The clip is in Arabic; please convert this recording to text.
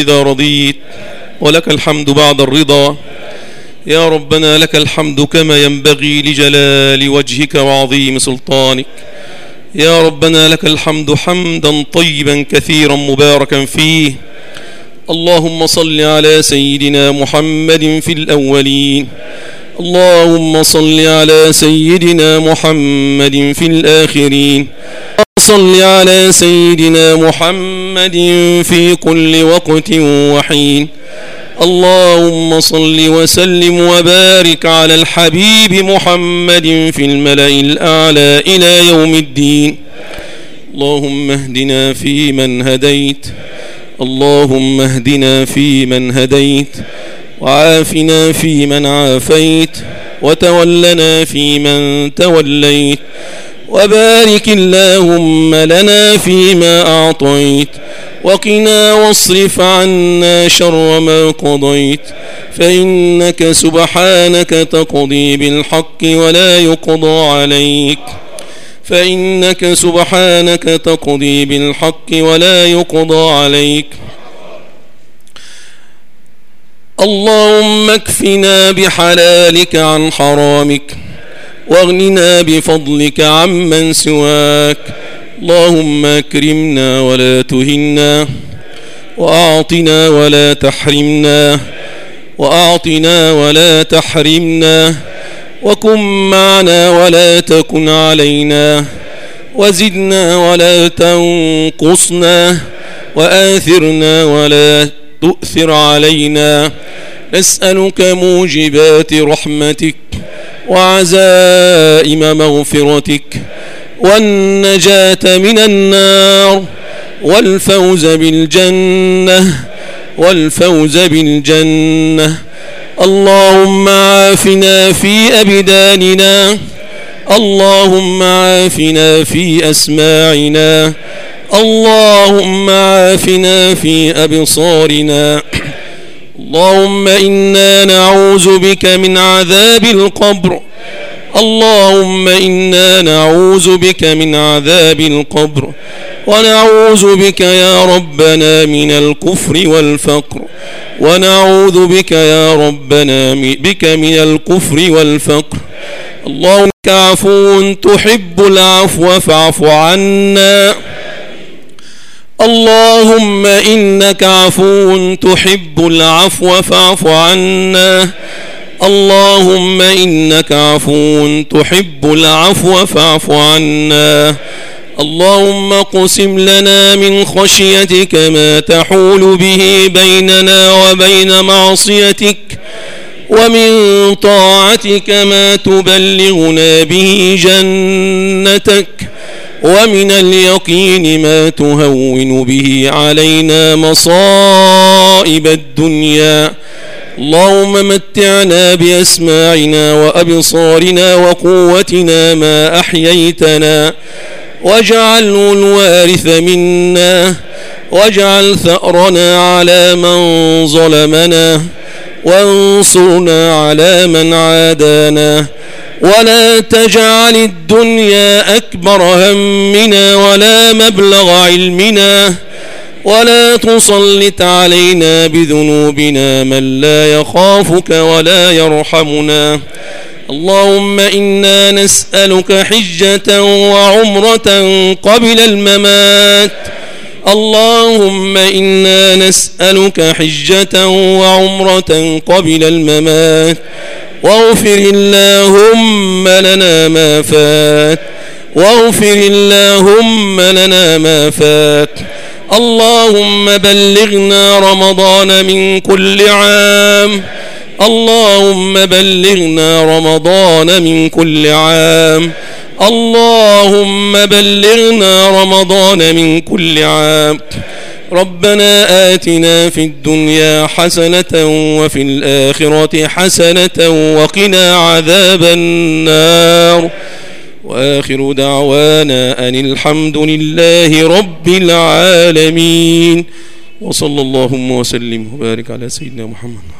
إذا رضيت ولك الحمد بعد الرضا. يا ربنا لك الحمد كما ينبغي لجلال وجهك وعظيم سلطانك. يا ربنا لك الحمد حمدا طيبا كثيرا مباركا فيه. اللهم صل على سيدنا محمد في الأولين. اللهم صل على سيدنا محمد في الآخرين. صل على سيدنا محمد في كل وقت وحين. اللهم صل وسلم وبارك على الحبيب محمد في الملأ الأعلى إلى يوم الدين. اللهم اهدنا فيمن هديت. اللهم اهدنا فيمن هديت. وعافنا فيمن عافيت وتولنا فيمن توليت. وبارك اللهم لنا فيما أعطيت وقنا واصرف عنا شر ما قضيت. فإنك سبحانك تقضي بالحق ولا يقضى عليك. فإنك سبحانك تقضي بالحق ولا يقضى عليك. اللهم اكفنا بحلالك عن حرامك واغننا بفضلك عمن سواك. اللهم اكرمنا ولا تهنا وأعطنا ولا تحرمنا وأعطنا ولا تحرمنا وكن معنا ولا تكن علينا وزدنا ولا تنقصنا وآثرنا ولا تؤثر علينا. نسألك موجبات رحمتك وعزائم مغفرتك والنجاة من النار والفوز بالجنة والفوز بالجنة اللهم عافنا في أبداننا اللهم عافنا في أسماعنا اللهم عافنا في أبصارنا اللهم إنا نعوذ بك من عذاب القبر. اللهم إنا نعوذ بك من عذاب القبر. ونعوذ بك يا ربنا من الكفر والفقر. ونعوذ بك يا ربنا بك من الكفر والفقر. اللهم عفو تحب العفو فاعف عنا. اللهم إنك عفو تحب العفو فاعف عنا. اللهم إنك عفو تحب العفو فاعف عنا. اللهم قسم لنا من خشيتك ما تحول به بيننا وبين معصيتك ومن طاعتك ما تبلغنا به جنتك. ومن اليقين ما تهون به علينا مصائب الدنيا. اللهم متعنا بأسماعنا وأبصارنا وقوتنا ما أحييتنا. واجعله الوارث منا. واجعل ثأرنا على من ظلمنا. وانصرنا على من عادانا. ولا تجعل الدنيا أكبر همنا ولا مبلغ علمنا ولا تسلط علينا بذنوبنا من لا يخافك ولا يرحمنا. اللهم إنا نسألك حجة وعمرة قبل الممات. اللهم إنا نسألك حجة وعمرة قبل الممات. واغفر اللهم لنا ما فات. واغفر اللهم لنا ما فات. اللهم بلغنا رمضان من كل عام. اللهم بلغنا رمضان من كل عام. اللهم بلغنا رمضان من كل عام. ربنا آتنا في الدنيا حسنة وفي الآخرة حسنة وقنا عذاب النار. وآخر دعوانا أن الحمد لله رب العالمين. وصلى اللهم وسلم وبارك على سيدنا محمد.